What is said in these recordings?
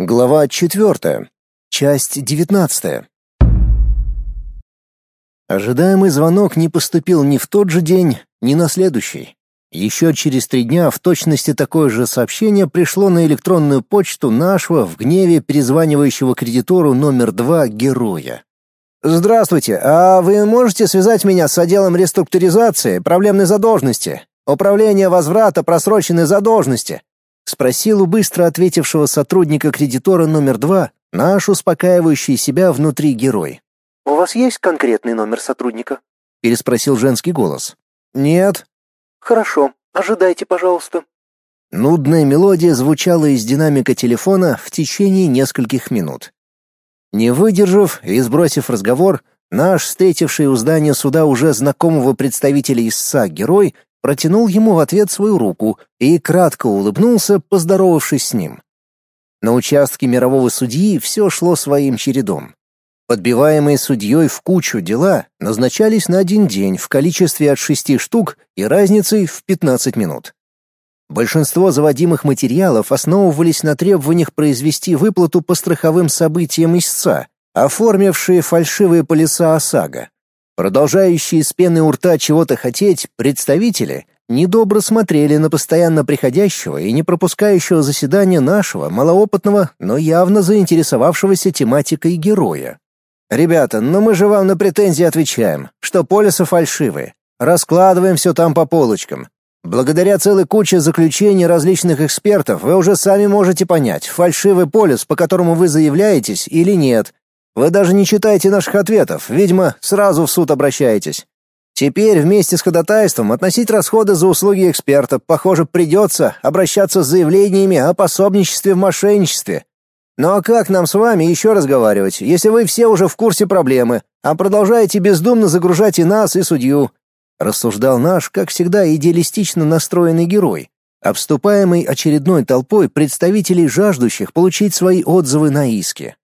Глава 4. Часть 19. Ожидаемый звонок не поступил ни в тот же день, ни на следующий. Еще через три дня в точности такое же сообщение пришло на электронную почту нашего в гневе перезванивающего кредитору номер два героя. «Здравствуйте, а вы можете связать меня с отделом реструктуризации проблемной задолженности, управления возврата просроченной задолженности?» Спросил у быстро ответившего сотрудника кредитора номер два наш успокаивающий себя внутри герой. «У вас есть конкретный номер сотрудника?» — переспросил женский голос. «Нет». «Хорошо, ожидайте, пожалуйста». Нудная мелодия звучала из динамика телефона в течение нескольких минут. Не выдержав и сбросив разговор, наш встретивший у здания суда уже знакомого представителя ИССА герой протянул ему в ответ свою руку и кратко улыбнулся, поздоровавшись с ним. На участке мирового судьи все шло своим чередом. Подбиваемые судьей в кучу дела назначались на один день в количестве от шести штук и разницей в 15 минут. Большинство заводимых материалов основывались на требованиях произвести выплату по страховым событиям истца, оформившие фальшивые полиса ОСАГО. Продолжающие с пены у рта чего-то хотеть представители недобро смотрели на постоянно приходящего и не пропускающего заседания нашего малоопытного, но явно заинтересовавшегося тематикой героя. «Ребята, ну мы же вам на претензии отвечаем, что полисы фальшивые. Раскладываем все там по полочкам. Благодаря целой куче заключений различных экспертов вы уже сами можете понять, фальшивый полис, по которому вы заявляетесь, или нет, вы даже не читаете наших ответов, видимо, сразу в суд обращаетесь. Теперь вместе с ходатайством относить расходы за услуги эксперта, похоже, придется обращаться с заявлениями о пособничестве в мошенничестве. Ну а как нам с вами еще разговаривать, если вы все уже в курсе проблемы, а продолжаете бездумно загружать и нас, и судью? Рассуждал наш, как всегда, идеалистично настроенный герой, обступаемый очередной толпой представителей жаждущих получить свои отзывы на иски.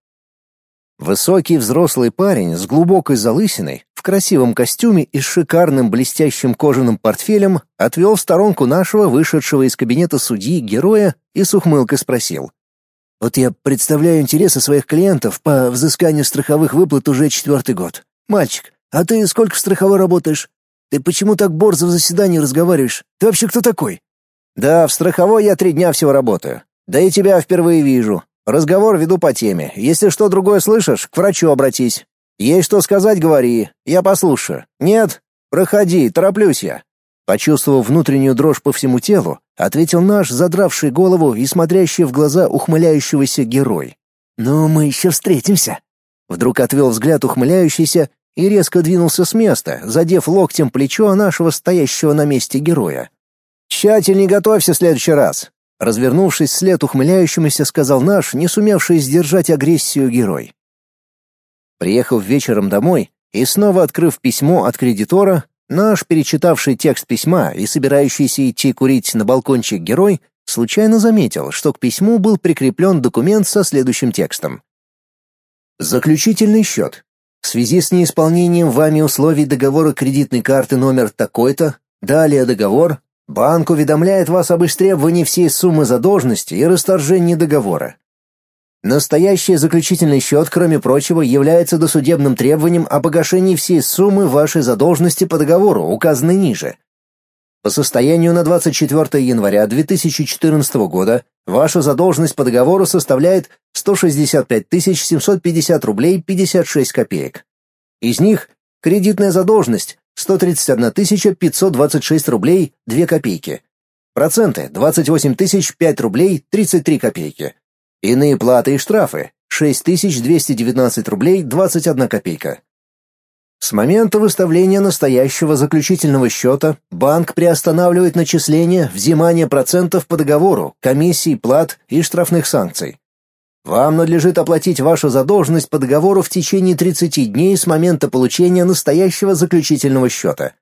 Высокий взрослый парень с глубокой залысиной, в красивом костюме и шикарным блестящим кожаным портфелем отвел в сторонку нашего вышедшего из кабинета судьи героя и с ухмылкой спросил. «Вот я представляю интересы своих клиентов по взысканию страховых выплат уже четвертый год. Мальчик, а ты сколько в страховой работаешь? Ты почему так борзо в заседании разговариваешь? Ты вообще кто такой?» «Да, в страховой я три дня всего работаю. Да и тебя впервые вижу. Разговор веду по теме. Если что другое слышишь, к врачу обратись. Есть что сказать, говори. Я послушаю. Нет? Проходи, тороплюсь я. Почувствовав внутреннюю дрожь по всему телу, ответил наш задравший голову и смотрящий в глаза ухмыляющегося герой. «Ну, мы еще встретимся». Вдруг отвел взгляд ухмыляющийся и резко двинулся с места, задев локтем плечо нашего стоящего на месте героя. «Тщательней готовься в следующий раз. Развернувшись вслед ухмыляющемуся, сказал наш, не сумевший сдержать агрессию герой. Приехав вечером домой и снова открыв письмо от кредитора, наш, перечитавший текст письма и собирающийся идти курить на балкончик герой, случайно заметил, что к письму был прикреплен документ со следующим текстом. Заключительный счет. В связи с неисполнением вами условий договора кредитной карты номер такой-то, далее договор, Банк уведомляет вас об истребовании всей суммы задолженности и расторжении договора. Настоящий заключительный счет, кроме прочего, является досудебным требованием о погашении всей суммы вашей задолженности по договору, указанной ниже. По состоянию на 24 января 2014 года ваша задолженность по договору составляет 165 750 рублей 56 копеек. Из них кредитная задолженность 131 526 рублей 2 копейки. Проценты 28 005 рублей 33 копейки. Иные платы и штрафы 6219 рублей 21 копейка. С момента выставления настоящего заключительного счета банк приостанавливает начисление, взимание процентов по договору, комиссий, плат и штрафных санкций. Вам надлежит оплатить вашу задолженность по договору в течение 30 дней с момента получения настоящего заключительного счета.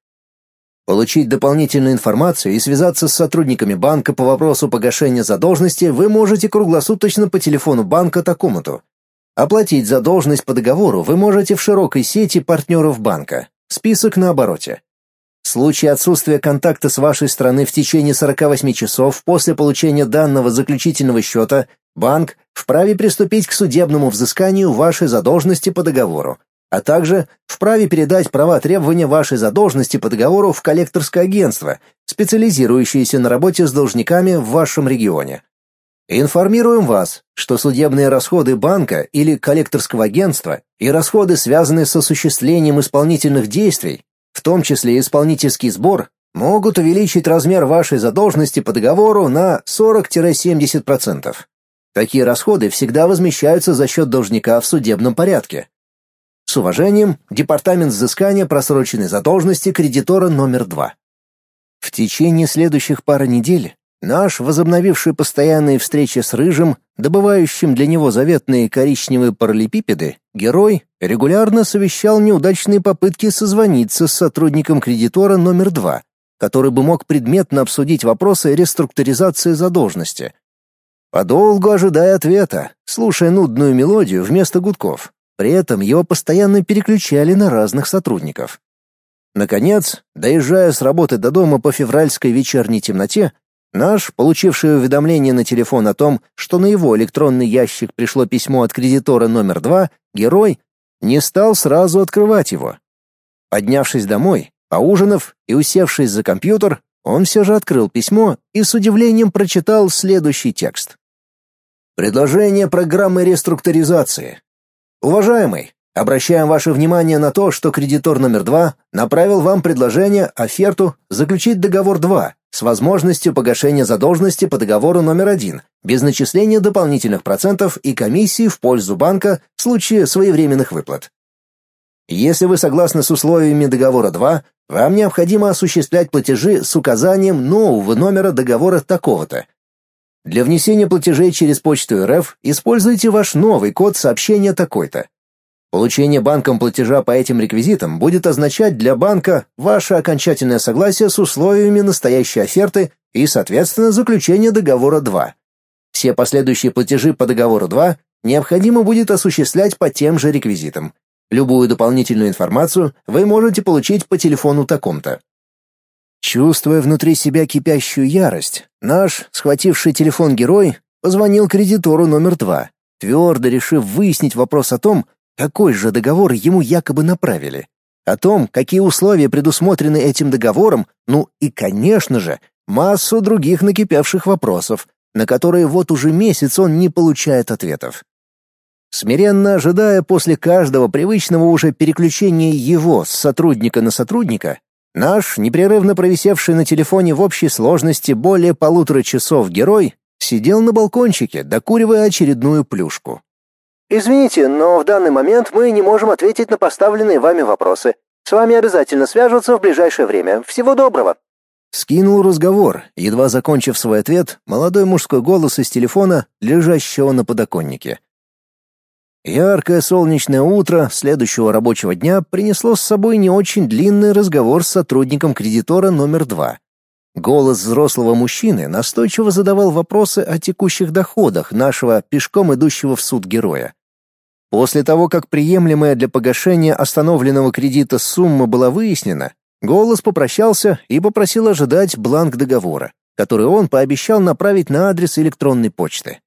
Получить дополнительную информацию и связаться с сотрудниками банка по вопросу погашения задолженности вы можете круглосуточно по телефону банка такому-то. Оплатить задолженность по договору вы можете в широкой сети партнеров банка. Список на обороте. В случае отсутствия контакта с вашей стороны в течение 48 часов после получения данного заключительного счета банк вправе приступить к судебному взысканию вашей задолженности по договору, а также вправе передать права требования вашей задолженности по договору в коллекторское агентство, специализирующееся на работе с должниками в вашем регионе. Информируем вас, что судебные расходы банка или коллекторского агентства и расходы, связанные с осуществлением исполнительных действий, в том числе исполнительский сбор, могут увеличить размер вашей задолженности по договору на 40-70%. Такие расходы всегда возмещаются за счет должника в судебном порядке. С уважением, Департамент взыскания просроченной задолженности кредитора номер 2. В течение следующих пары недель наш возобновивший постоянные встречи с Рыжим, добывающим для него заветные коричневые параллелепипеды, герой регулярно совещал неудачные попытки созвониться с сотрудником кредитора номер 2, который бы мог предметно обсудить вопросы реструктуризации задолженности. Подолгу ожидая ответа, слушая нудную мелодию вместо гудков, при этом его постоянно переключали на разных сотрудников. Наконец, доезжая с работы до дома по февральской вечерней темноте, наш, получивший уведомление на телефон о том, что на его электронный ящик пришло письмо от кредитора номер два, герой, не стал сразу открывать его. Поднявшись домой, поужинав и усевшись за компьютер, он все же открыл письмо и с удивлением прочитал следующий текст. Предложение программы реструктуризации. Уважаемый, обращаем ваше внимание на то, что кредитор номер два направил вам предложение, оферту, заключить договор 2 с возможностью погашения задолженности по договору номер один без начисления дополнительных процентов и комиссий в пользу банка в случае своевременных выплат. Если вы согласны с условиями договора 2, вам необходимо осуществлять платежи с указанием нового номера договора такого-то, для внесения платежей через почту РФ используйте ваш новый код сообщения такой-то. Получение банком платежа по этим реквизитам будет означать для банка ваше окончательное согласие с условиями настоящей оферты и, соответственно, заключение договора 2. Все последующие платежи по договору 2 необходимо будет осуществлять по тем же реквизитам. Любую дополнительную информацию вы можете получить по телефону таком-то. Чувствуя внутри себя кипящую ярость, наш, схвативший телефон герой, позвонил кредитору номер два, твердо решив выяснить вопрос о том, какой же договор ему якобы направили, о том, какие условия предусмотрены этим договором, ну и, конечно же, массу других накипевших вопросов, на которые вот уже месяц он не получает ответов. Смиренно ожидая после каждого привычного уже переключения его с сотрудника на сотрудника, Наш, непрерывно провисевший на телефоне в общей сложности более полутора часов герой, сидел на балкончике, докуривая очередную плюшку. «Извините, но в данный момент мы не можем ответить на поставленные вами вопросы. С вами обязательно свяжутся в ближайшее время. Всего доброго!» Скинул разговор, едва закончив свой ответ, молодой мужской голос из телефона, лежащего на подоконнике. Яркое солнечное утро следующего рабочего дня принесло с собой не очень длинный разговор с сотрудником кредитора номер два. Голос взрослого мужчины настойчиво задавал вопросы о текущих доходах нашего пешком идущего в суд героя. После того, как приемлемая для погашения остановленного кредита сумма была выяснена, голос попрощался и попросил ожидать бланк договора, который он пообещал направить на адрес электронной почты.